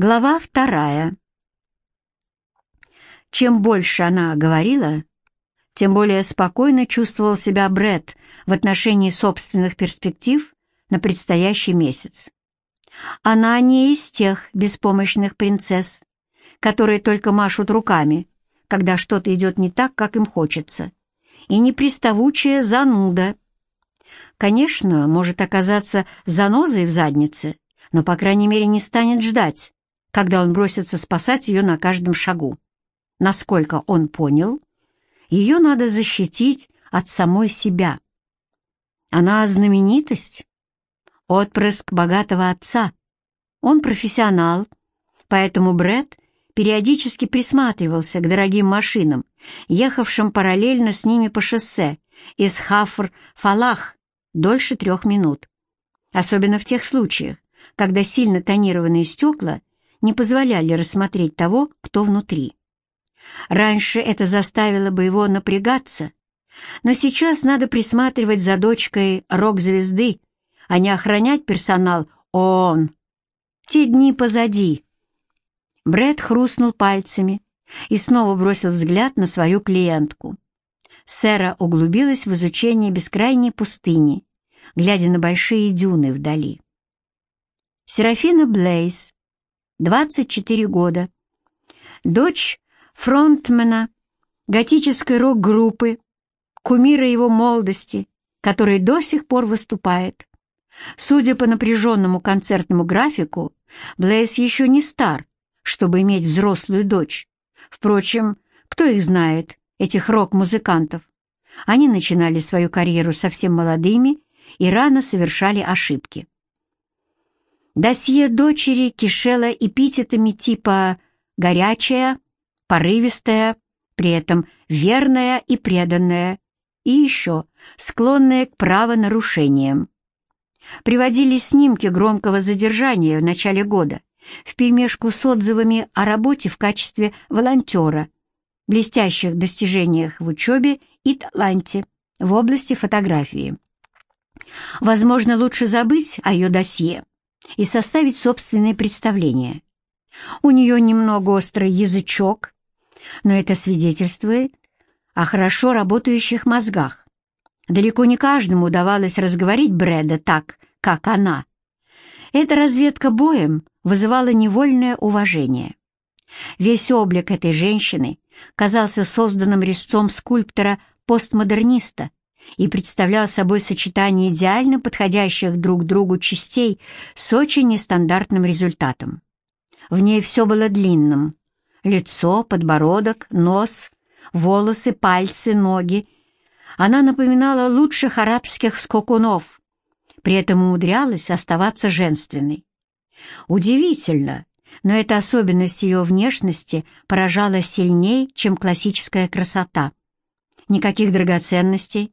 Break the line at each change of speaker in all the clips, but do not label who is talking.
Глава вторая. Чем больше она говорила, тем более спокойно чувствовал себя Бред в отношении собственных перспектив на предстоящий месяц. Она не из тех беспомощных принцесс, которые только машут руками, когда что-то идет не так, как им хочется, и не приставучая зануда. Конечно, может оказаться занозой в заднице, но, по крайней мере, не станет ждать, когда он бросится спасать ее на каждом шагу. Насколько он понял, ее надо защитить от самой себя. Она знаменитость, отпрыск богатого отца. Он профессионал, поэтому Бред периодически присматривался к дорогим машинам, ехавшим параллельно с ними по шоссе из Хафр-Фалах дольше трех минут. Особенно в тех случаях, когда сильно тонированные стекла не позволяли рассмотреть того, кто внутри. Раньше это заставило бы его напрягаться, но сейчас надо присматривать за дочкой рок-звезды, а не охранять персонал ООН. Те дни позади. Брэд хрустнул пальцами и снова бросил взгляд на свою клиентку. Сэра углубилась в изучение бескрайней пустыни, глядя на большие дюны вдали. Серафина Блейз, 24 года, дочь фронтмена готической рок-группы, кумира его молодости, который до сих пор выступает. Судя по напряженному концертному графику, Блейз еще не стар, чтобы иметь взрослую дочь. Впрочем, кто их знает, этих рок-музыкантов? Они начинали свою карьеру совсем молодыми и рано совершали ошибки. Досье дочери кишело эпитетами типа «горячая», «порывистая», при этом верная и преданная, и еще склонная к правонарушениям. Приводили снимки громкого задержания в начале года, вперемешку с отзывами о работе в качестве волонтера, блестящих достижениях в учебе и таланте в области фотографии. Возможно, лучше забыть о ее досье и составить собственное представление. У нее немного острый язычок, но это свидетельствует о хорошо работающих мозгах. Далеко не каждому удавалось разговорить Брэда так, как она. Эта разведка боем вызывала невольное уважение. Весь облик этой женщины казался созданным резцом скульптора-постмодерниста, и представлял собой сочетание идеально подходящих друг другу частей с очень нестандартным результатом. В ней все было длинным. Лицо, подбородок, нос, волосы, пальцы, ноги. Она напоминала лучших арабских скокунов, при этом умудрялась оставаться женственной. Удивительно, но эта особенность ее внешности поражала сильней, чем классическая красота. Никаких драгоценностей,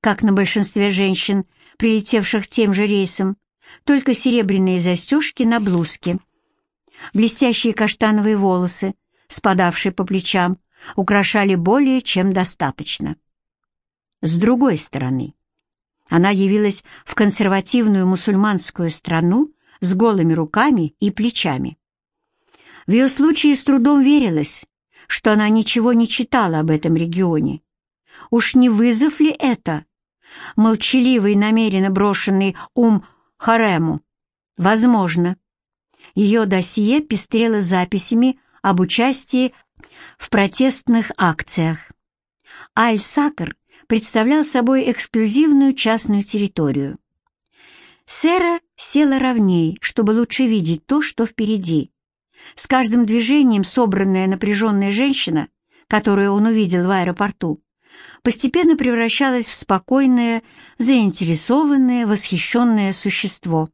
как на большинстве женщин, прилетевших тем же рейсом, только серебряные застежки на блузке. Блестящие каштановые волосы, спадавшие по плечам, украшали более чем достаточно. С другой стороны, она явилась в консервативную мусульманскую страну с голыми руками и плечами. В ее случае с трудом верилось, что она ничего не читала об этом регионе. Уж не вызов ли это молчаливый, намеренно брошенный ум Харему. Возможно. Ее досье пестрело записями об участии в протестных акциях. Аль-Сакр представлял собой эксклюзивную частную территорию. Сера села ровней, чтобы лучше видеть то, что впереди. С каждым движением собранная напряженная женщина, которую он увидел в аэропорту, постепенно превращалась в спокойное, заинтересованное, восхищенное существо.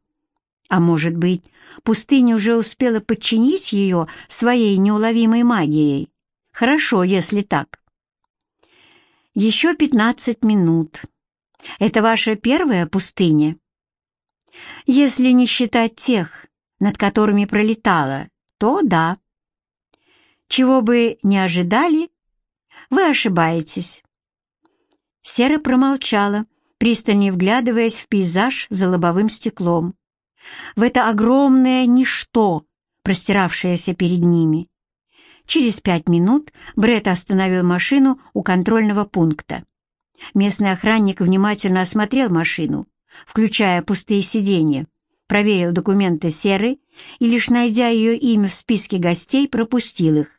А может быть, пустыня уже успела подчинить ее своей неуловимой магией? Хорошо, если так. Еще пятнадцать минут. Это ваша первая пустыня? Если не считать тех, над которыми пролетала, то да. Чего бы не ожидали, вы ошибаетесь. Сера промолчала, пристальнее вглядываясь в пейзаж за лобовым стеклом. В это огромное ничто, простиравшаяся перед ними. Через пять минут Бретт остановил машину у контрольного пункта. Местный охранник внимательно осмотрел машину, включая пустые сиденья, проверил документы Серы и, лишь найдя ее имя в списке гостей, пропустил их.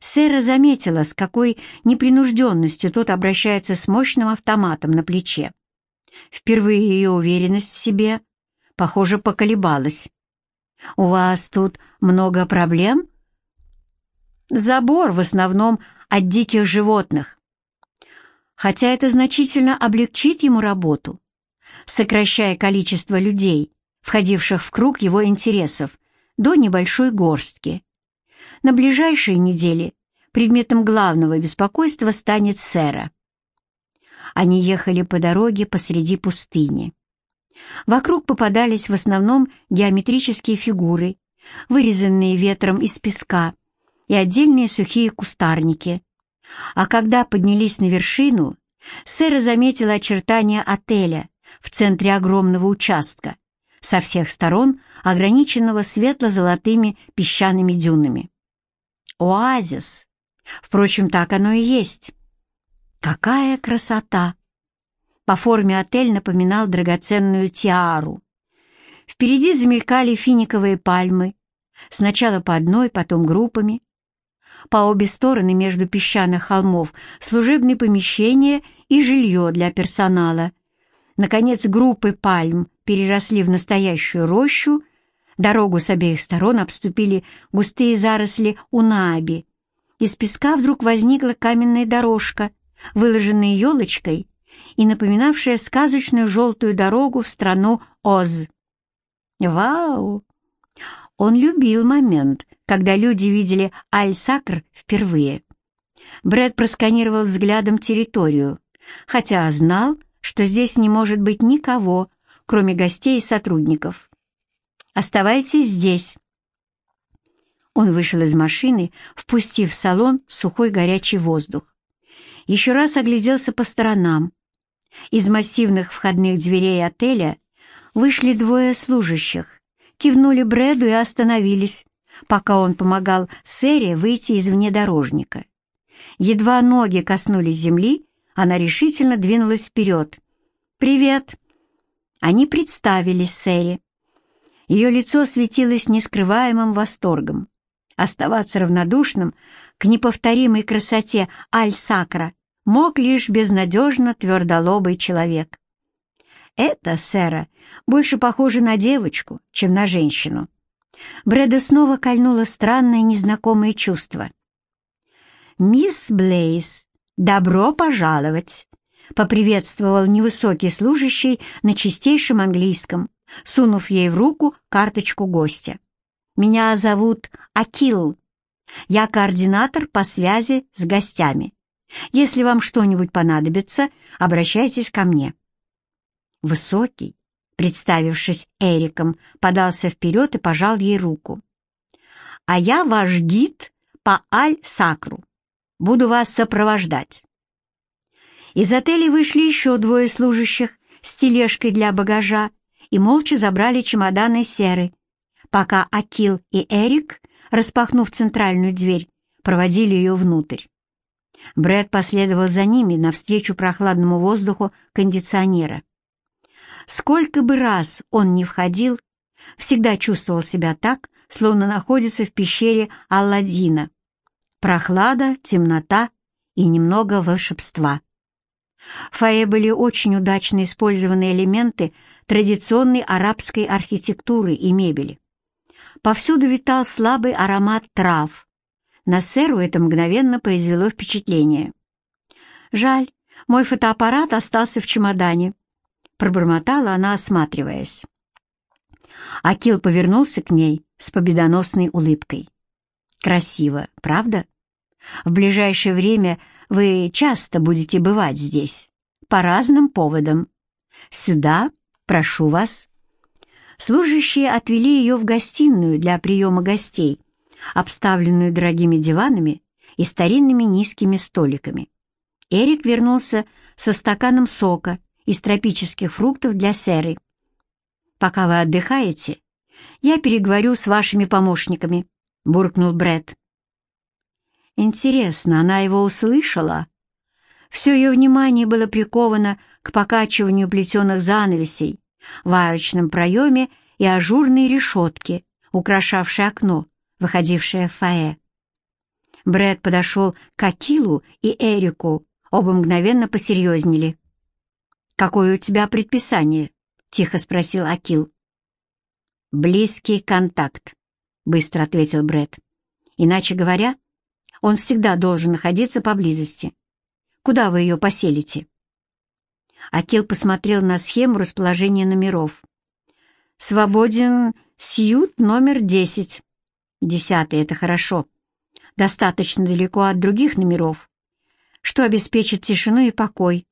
Сэра заметила, с какой непринужденностью тот обращается с мощным автоматом на плече. Впервые ее уверенность в себе, похоже, поколебалась. «У вас тут много проблем?» «Забор в основном от диких животных. Хотя это значительно облегчит ему работу, сокращая количество людей, входивших в круг его интересов, до небольшой горстки. На ближайшие недели предметом главного беспокойства станет Сэра. Они ехали по дороге посреди пустыни. Вокруг попадались в основном геометрические фигуры, вырезанные ветром из песка, и отдельные сухие кустарники. А когда поднялись на вершину, Сэра заметила очертания отеля в центре огромного участка, со всех сторон ограниченного светло-золотыми песчаными дюнами. Оазис. Впрочем, так оно и есть. Какая красота! По форме отель напоминал драгоценную тиару. Впереди замелькали финиковые пальмы, сначала по одной, потом группами. По обе стороны между песчаных холмов служебные помещения и жилье для персонала. Наконец, группы пальм переросли в настоящую рощу, дорогу с обеих сторон обступили густые заросли унаби. Из песка вдруг возникла каменная дорожка — выложенные елочкой и напоминавшая сказочную желтую дорогу в страну Оз. Вау! Он любил момент, когда люди видели Аль-Сакр впервые. Брэд просканировал взглядом территорию, хотя знал, что здесь не может быть никого, кроме гостей и сотрудников. «Оставайтесь здесь». Он вышел из машины, впустив в салон сухой горячий воздух еще раз огляделся по сторонам. Из массивных входных дверей отеля вышли двое служащих, кивнули Брэду и остановились, пока он помогал Сэре выйти из внедорожника. Едва ноги коснулись земли, она решительно двинулась вперед. «Привет!» Они представились Сэре. Ее лицо светилось нескрываемым восторгом. Оставаться равнодушным к неповторимой красоте Аль-Сакра мог лишь безнадежно твердолобый человек. Это, сэра, больше похоже на девочку, чем на женщину. Брэда снова кольнуло странное незнакомое чувство. «Мисс Блейз, добро пожаловать!» — поприветствовал невысокий служащий на чистейшем английском, сунув ей в руку карточку гостя. «Меня зовут Акил. Я координатор по связи с гостями. Если вам что-нибудь понадобится, обращайтесь ко мне». Высокий, представившись Эриком, подался вперед и пожал ей руку. «А я ваш гид по Аль-Сакру. Буду вас сопровождать». Из отеля вышли еще двое служащих с тележкой для багажа и молча забрали чемоданы Серы, пока Акил и Эрик, распахнув центральную дверь, проводили ее внутрь. Брэд последовал за ними навстречу прохладному воздуху кондиционера. Сколько бы раз он ни входил, всегда чувствовал себя так, словно находится в пещере Алладина. Прохлада, темнота и немного волшебства. В были очень удачно использованы элементы традиционной арабской архитектуры и мебели. Повсюду витал слабый аромат трав. На сэру это мгновенно произвело впечатление. «Жаль, мой фотоаппарат остался в чемодане», — пробормотала она, осматриваясь. Акил повернулся к ней с победоносной улыбкой. «Красиво, правда? В ближайшее время вы часто будете бывать здесь, по разным поводам. Сюда, прошу вас». Служащие отвели ее в гостиную для приема гостей, обставленную дорогими диванами и старинными низкими столиками. Эрик вернулся со стаканом сока из тропических фруктов для Серы. «Пока вы отдыхаете, «Я переговорю с вашими помощниками», — буркнул Бред. Интересно, она его услышала? Все ее внимание было приковано к покачиванию плетеных занавесей в проеме и ажурной решетке, украшавшей окно, выходившее в фойе. Брэд подошел к Акилу и Эрику, оба мгновенно посерьезнели. «Какое у тебя предписание?» — тихо спросил Акил. «Близкий контакт», — быстро ответил Брэд. «Иначе говоря, он всегда должен находиться поблизости. Куда вы ее поселите?» Акил посмотрел на схему расположения номеров. «Свободен сьют номер десять. Десятый — это хорошо. Достаточно далеко от других номеров, что обеспечит тишину и покой.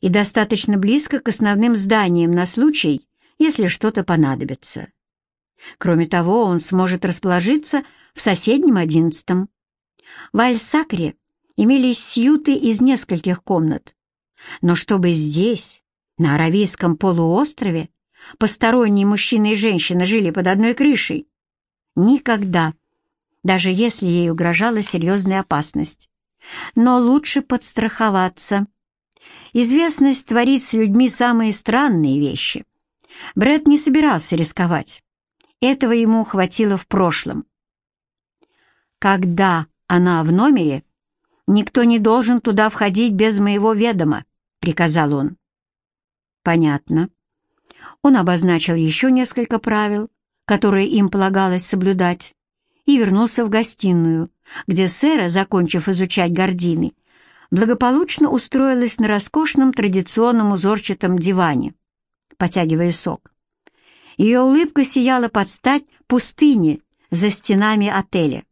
И достаточно близко к основным зданиям на случай, если что-то понадобится. Кроме того, он сможет расположиться в соседнем одиннадцатом. В Альсакре имелись сьюты из нескольких комнат. Но чтобы здесь, на Аравийском полуострове, посторонние мужчина и женщина жили под одной крышей? Никогда, даже если ей угрожала серьезная опасность. Но лучше подстраховаться. Известность творит с людьми самые странные вещи. Брэд не собирался рисковать. Этого ему хватило в прошлом. Когда она в номере, никто не должен туда входить без моего ведома, приказал он. Понятно. Он обозначил еще несколько правил, которые им полагалось соблюдать, и вернулся в гостиную, где Сэра, закончив изучать гардины, благополучно устроилась на роскошном традиционном узорчатом диване, потягивая сок. Ее улыбка сияла под стать пустыне за стенами отеля.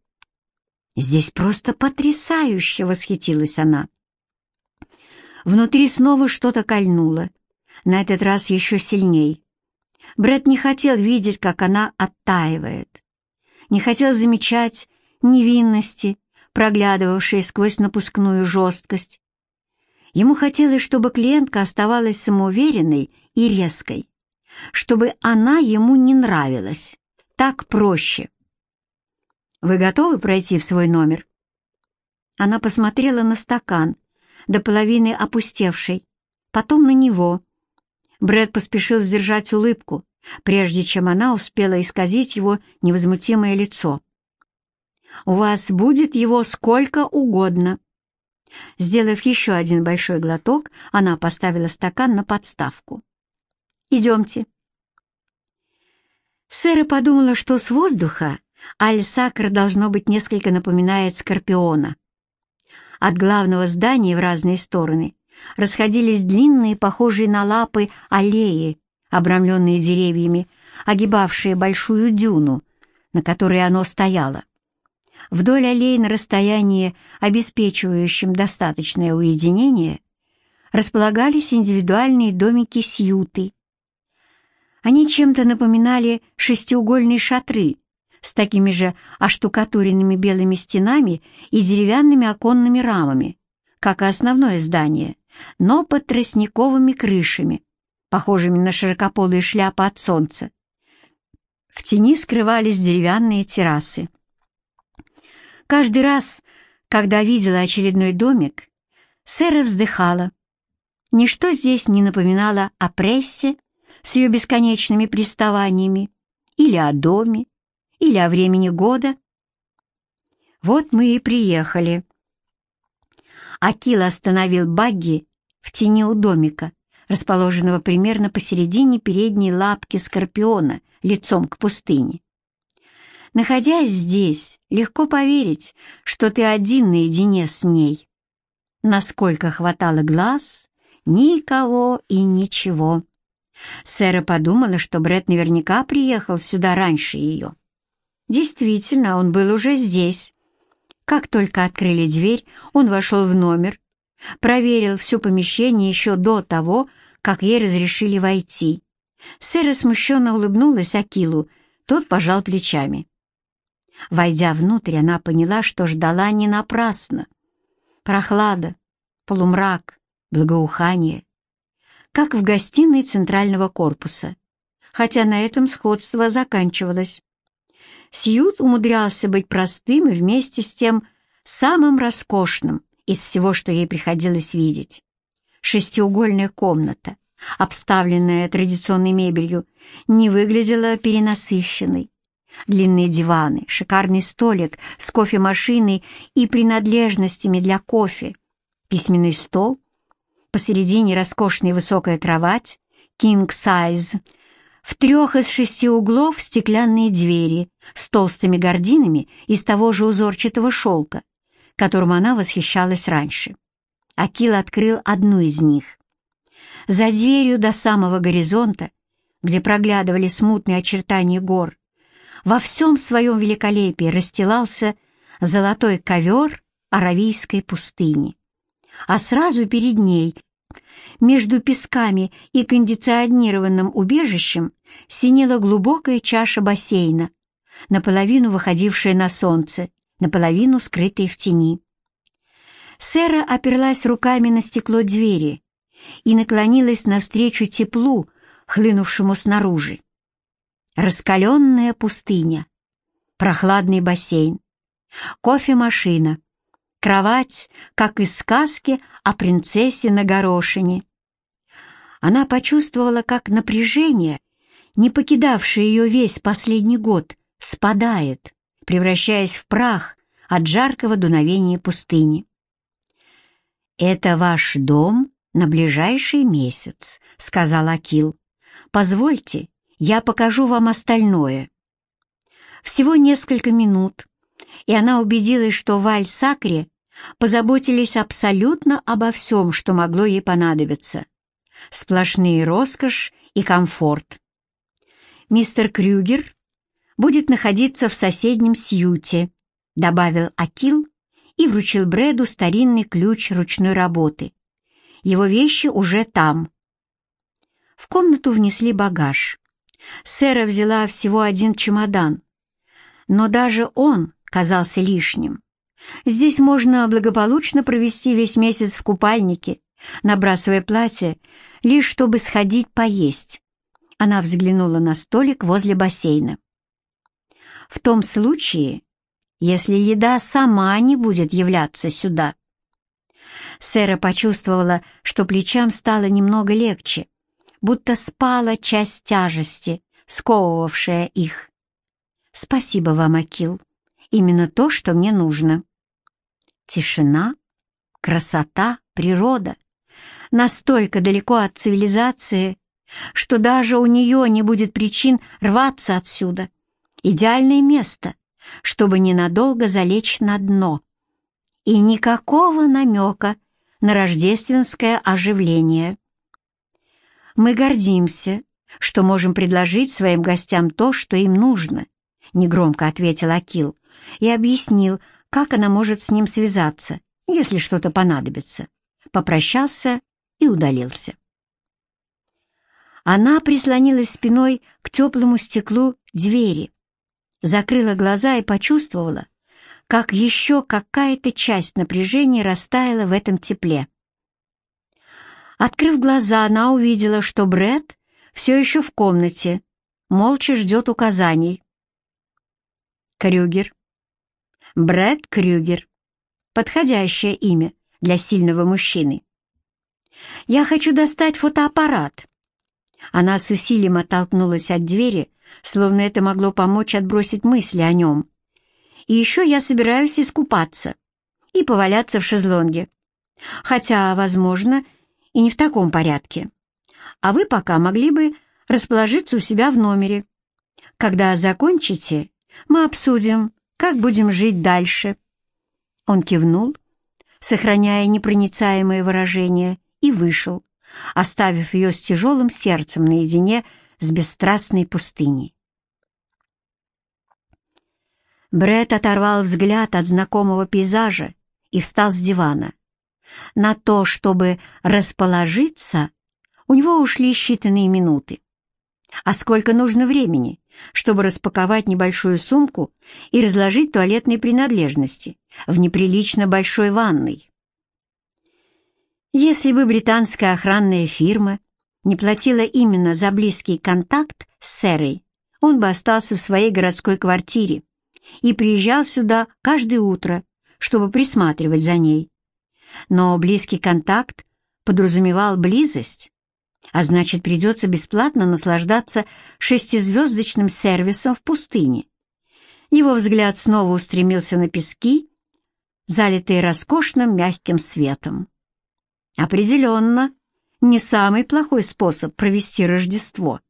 «Здесь просто потрясающе!» — восхитилась она. Внутри снова что-то кольнуло, на этот раз еще сильней. Брэд не хотел видеть, как она оттаивает. Не хотел замечать невинности, проглядывавшие сквозь напускную жесткость. Ему хотелось, чтобы клиентка оставалась самоуверенной и резкой, чтобы она ему не нравилась. Так проще. «Вы готовы пройти в свой номер?» Она посмотрела на стакан, до половины опустевший, потом на него. Брэд поспешил сдержать улыбку, прежде чем она успела исказить его невозмутимое лицо. «У вас будет его сколько угодно». Сделав еще один большой глоток, она поставила стакан на подставку. «Идемте». Сэра подумала, что с воздуха Аль-Сакр, должно быть, несколько напоминает Скорпиона. От главного здания в разные стороны расходились длинные, похожие на лапы, аллеи, обрамленные деревьями, огибавшие большую дюну, на которой оно стояло. Вдоль аллей на расстоянии, обеспечивающем достаточное уединение, располагались индивидуальные домики-сьюты. Они чем-то напоминали шестиугольные шатры, с такими же оштукатуренными белыми стенами и деревянными оконными рамами, как и основное здание, но под тростниковыми крышами, похожими на широкополые шляпы от солнца. В тени скрывались деревянные террасы. Каждый раз, когда видела очередной домик, Сэра вздыхала. Ничто здесь не напоминало о прессе с ее бесконечными приставаниями или о доме, или о времени года. Вот мы и приехали. Акила остановил багги в тени у домика, расположенного примерно посередине передней лапки скорпиона, лицом к пустыне. Находясь здесь, легко поверить, что ты один наедине с ней. Насколько хватало глаз, никого и ничего. Сэра подумала, что Бред наверняка приехал сюда раньше ее. Действительно, он был уже здесь. Как только открыли дверь, он вошел в номер, проверил все помещение еще до того, как ей разрешили войти. Сэра смущенно улыбнулась Акилу, тот пожал плечами. Войдя внутрь, она поняла, что ждала не напрасно. Прохлада, полумрак, благоухание. Как в гостиной центрального корпуса. хотя на этом сходство заканчивалось. Сьют умудрялся быть простым и вместе с тем самым роскошным из всего, что ей приходилось видеть. Шестиугольная комната, обставленная традиционной мебелью, не выглядела перенасыщенной. Длинные диваны, шикарный столик с кофемашиной и принадлежностями для кофе, письменный стол, посередине роскошная высокая кровать, king size, в трех из шести углов стеклянные двери с толстыми гардинами из того же узорчатого шелка, которым она восхищалась раньше. Акил открыл одну из них. За дверью до самого горизонта, где проглядывали смутные очертания гор, во всем своем великолепии расстилался золотой ковер аравийской пустыни. А сразу перед ней, между песками и кондиционированным убежищем, синела глубокая чаша бассейна, наполовину выходившая на солнце, наполовину скрытая в тени. Сэра оперлась руками на стекло двери и наклонилась навстречу теплу, хлынувшему снаружи. Раскаленная пустыня, прохладный бассейн, кофемашина, кровать, как из сказки о принцессе на горошине. Она почувствовала, как напряжение, не покидавшее ее весь последний год, спадает, превращаясь в прах от жаркого дуновения пустыни. «Это ваш дом на ближайший месяц», — сказал Акил. «Позвольте, я покажу вам остальное». Всего несколько минут, и она убедилась, что в Аль-Сакре позаботились абсолютно обо всем, что могло ей понадобиться. Сплошные роскошь и комфорт. Мистер Крюгер будет находиться в соседнем Сьюте», — добавил Акил и вручил Брэду старинный ключ ручной работы. Его вещи уже там. В комнату внесли багаж. Сэра взяла всего один чемодан, но даже он казался лишним. Здесь можно благополучно провести весь месяц в купальнике, набрасывая платье, лишь чтобы сходить поесть. Она взглянула на столик возле бассейна. В том случае, если еда сама не будет являться сюда. Сэра почувствовала, что плечам стало немного легче, будто спала часть тяжести, сковывавшая их. «Спасибо вам, Акил. Именно то, что мне нужно». Тишина, красота, природа. Настолько далеко от цивилизации, что даже у нее не будет причин рваться отсюда — идеальное место, чтобы ненадолго залечь на дно. И никакого намека на рождественское оживление. Мы гордимся, что можем предложить своим гостям то, что им нужно, негромко ответил Акил и объяснил, как она может с ним связаться, если что-то понадобится. Попрощался и удалился. Она прислонилась спиной к теплому стеклу двери, закрыла глаза и почувствовала, как еще какая-то часть напряжения растаяла в этом тепле. Открыв глаза, она увидела, что Бред все еще в комнате, молча ждет указаний. Крюгер. Бред Крюгер. Подходящее имя для сильного мужчины. «Я хочу достать фотоаппарат». Она с усилием оттолкнулась от двери, словно это могло помочь отбросить мысли о нем. И еще я собираюсь искупаться и поваляться в шезлонге. Хотя, возможно, и не в таком порядке. А вы пока могли бы расположиться у себя в номере. Когда закончите, мы обсудим, как будем жить дальше». Он кивнул, сохраняя непроницаемое выражение, и вышел, оставив ее с тяжелым сердцем наедине с бесстрастной пустыней. Бред оторвал взгляд от знакомого пейзажа и встал с дивана. На то, чтобы расположиться, у него ушли считанные минуты. А сколько нужно времени, чтобы распаковать небольшую сумку и разложить туалетные принадлежности в неприлично большой ванной? Если бы британская охранная фирма не платила именно за близкий контакт с Сэрой, он бы остался в своей городской квартире и приезжал сюда каждое утро, чтобы присматривать за ней. Но близкий контакт подразумевал близость, а значит, придется бесплатно наслаждаться шестизвездочным сервисом в пустыне. Его взгляд снова устремился на пески, залитые роскошным мягким светом. Определенно, не самый плохой способ провести Рождество.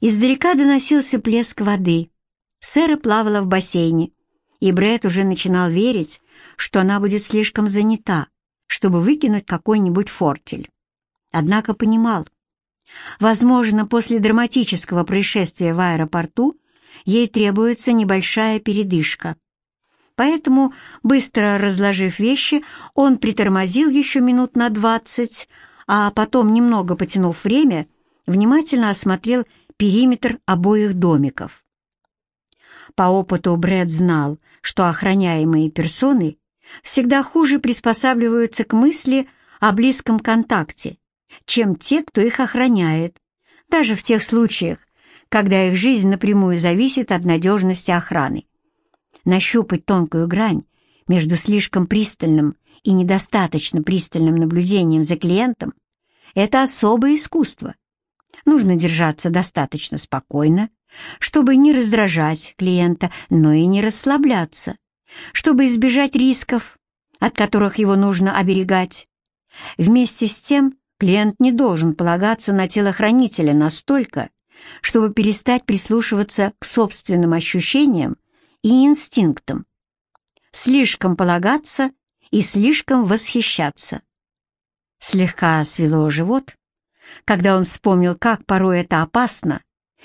Издалека доносился плеск воды. Сэра плавала в бассейне, и Брэд уже начинал верить, что она будет слишком занята, чтобы выкинуть какой-нибудь фортель. Однако понимал, возможно, после драматического происшествия в аэропорту ей требуется небольшая передышка. Поэтому, быстро разложив вещи, он притормозил еще минут на двадцать, а потом, немного потянув время, внимательно осмотрел периметр обоих домиков. По опыту Брэд знал, что охраняемые персоны всегда хуже приспосабливаются к мысли о близком контакте, чем те, кто их охраняет, даже в тех случаях, когда их жизнь напрямую зависит от надежности охраны. Нащупать тонкую грань между слишком пристальным и недостаточно пристальным наблюдением за клиентом – это особое искусство. Нужно держаться достаточно спокойно, чтобы не раздражать клиента, но и не расслабляться, чтобы избежать рисков, от которых его нужно оберегать. Вместе с тем клиент не должен полагаться на телохранителя настолько, чтобы перестать прислушиваться к собственным ощущениям и инстинктам. Слишком полагаться и слишком восхищаться. Слегка свело живот, когда он вспомнил, как порой это опасно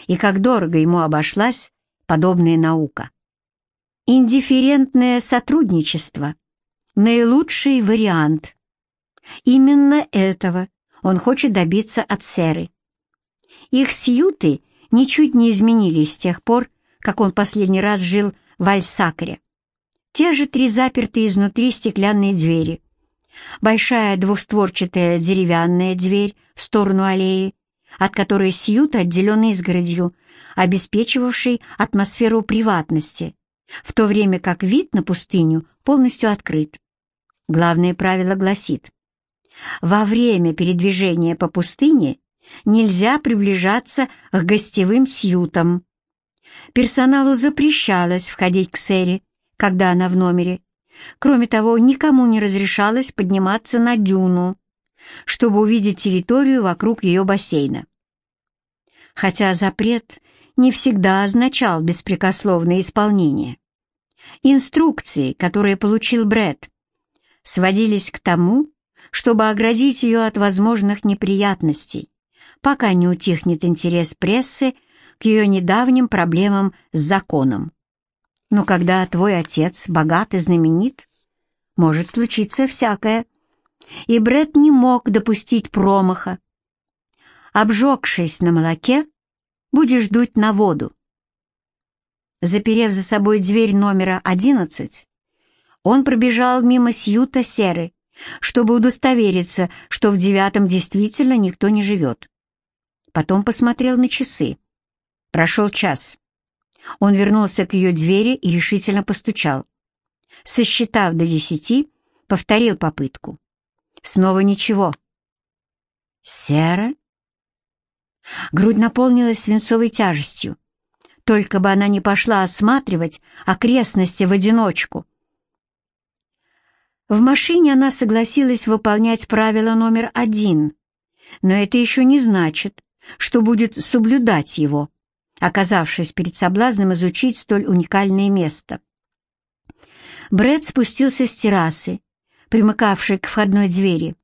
и как дорого ему обошлась подобная наука. Индифферентное сотрудничество — наилучший вариант. Именно этого он хочет добиться от Серы. Их сьюты ничуть не изменились с тех пор, как он последний раз жил в Альсакре. Те же три запертые изнутри стеклянные двери, большая двухстворчатая деревянная дверь в сторону аллеи, от которой Сьют отделен изгородью, обеспечивавшей атмосферу приватности, в то время как вид на пустыню полностью открыт. Главное правило гласит, во время передвижения по пустыне нельзя приближаться к гостевым сьютам. Персоналу запрещалось входить к Сэре, когда она в номере. Кроме того, никому не разрешалось подниматься на дюну, чтобы увидеть территорию вокруг ее бассейна. Хотя запрет не всегда означал беспрекословное исполнение. Инструкции, которые получил Бред, сводились к тому, чтобы оградить ее от возможных неприятностей, пока не утихнет интерес прессы к ее недавним проблемам с законом. Но когда твой отец богат и знаменит, может случиться всякое. И Бред не мог допустить промаха. Обжегшись на молоке, будешь дуть на воду. Заперев за собой дверь номера одиннадцать, он пробежал мимо Сьюта Серы, чтобы удостовериться, что в девятом действительно никто не живет. Потом посмотрел на часы. Прошел час. Он вернулся к ее двери и решительно постучал. Сосчитав до десяти, повторил попытку. Снова ничего. «Сера?» Грудь наполнилась свинцовой тяжестью. Только бы она не пошла осматривать окрестности в одиночку. В машине она согласилась выполнять правило номер один, но это еще не значит, что будет соблюдать его, оказавшись перед соблазном изучить столь уникальное место. Брэд спустился с террасы, примыкавшей к входной двери,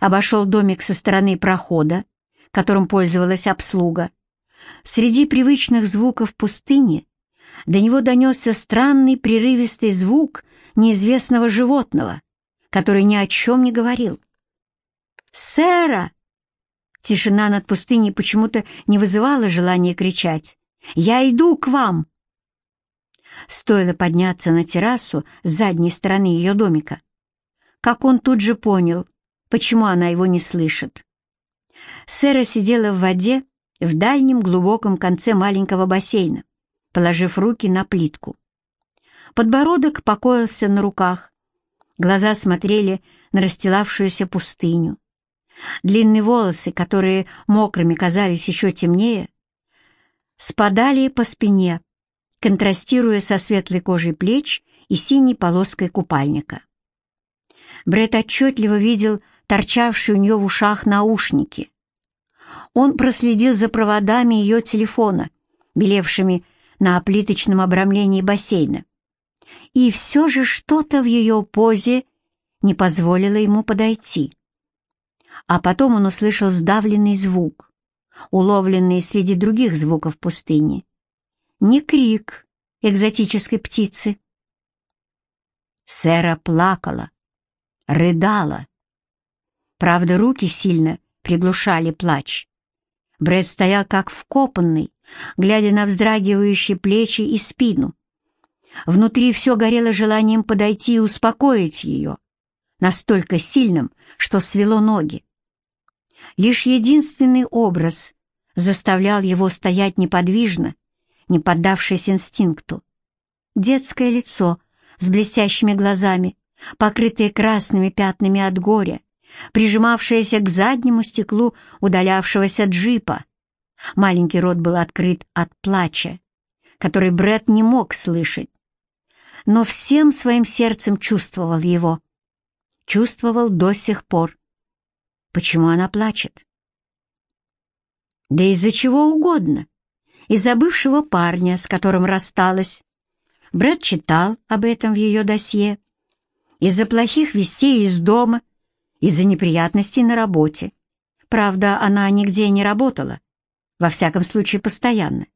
обошел домик со стороны прохода, которым пользовалась обслуга. Среди привычных звуков пустыни до него донесся странный прерывистый звук неизвестного животного, который ни о чем не говорил. «Сэра!» Тишина над пустыней почему-то не вызывала желания кричать. «Я иду к вам!» Стоило подняться на террасу с задней стороны ее домика, как он тут же понял, почему она его не слышит. Сэра сидела в воде в дальнем глубоком конце маленького бассейна, положив руки на плитку. Подбородок покоился на руках, глаза смотрели на расстилавшуюся пустыню. Длинные волосы, которые мокрыми казались еще темнее, спадали по спине, контрастируя со светлой кожей плеч и синей полоской купальника. Бред отчетливо видел торчавшие у нее в ушах наушники. Он проследил за проводами ее телефона, белевшими на плиточном обрамлении бассейна. И все же что-то в ее позе не позволило ему подойти. А потом он услышал сдавленный звук, уловленный среди других звуков пустыни. Не крик экзотической птицы. Сэра плакала, рыдала. Правда, руки сильно приглушали плач. Брэд стоял как вкопанный, глядя на вздрагивающие плечи и спину. Внутри все горело желанием подойти и успокоить ее, настолько сильным, что свело ноги. Лишь единственный образ заставлял его стоять неподвижно, не поддавшись инстинкту. Детское лицо с блестящими глазами, покрытое красными пятнами от горя, прижимавшееся к заднему стеклу удалявшегося джипа. Маленький рот был открыт от плача, который Бред не мог слышать, но всем своим сердцем чувствовал его. Чувствовал до сих пор. Почему она плачет? Да из-за чего угодно. Из-за бывшего парня, с которым рассталась. Брэд читал об этом в ее досье. Из-за плохих вестей из дома, из-за неприятностей на работе. Правда, она нигде не работала, во всяком случае постоянно.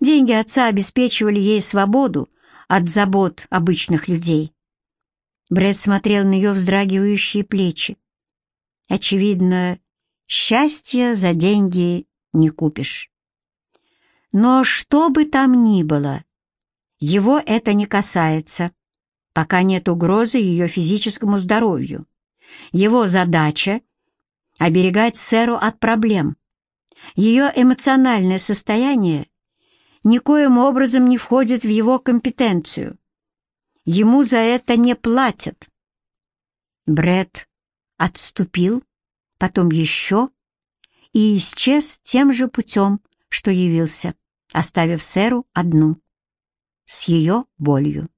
Деньги отца обеспечивали ей свободу от забот обычных людей. Брэд смотрел на ее вздрагивающие плечи. Очевидно, счастье за деньги не купишь. Но что бы там ни было, его это не касается, пока нет угрозы ее физическому здоровью. Его задача — оберегать сэру от проблем. Ее эмоциональное состояние никоим образом не входит в его компетенцию. Ему за это не платят. Бред отступил, потом еще, и исчез тем же путем, что явился, оставив сэру одну, с ее болью.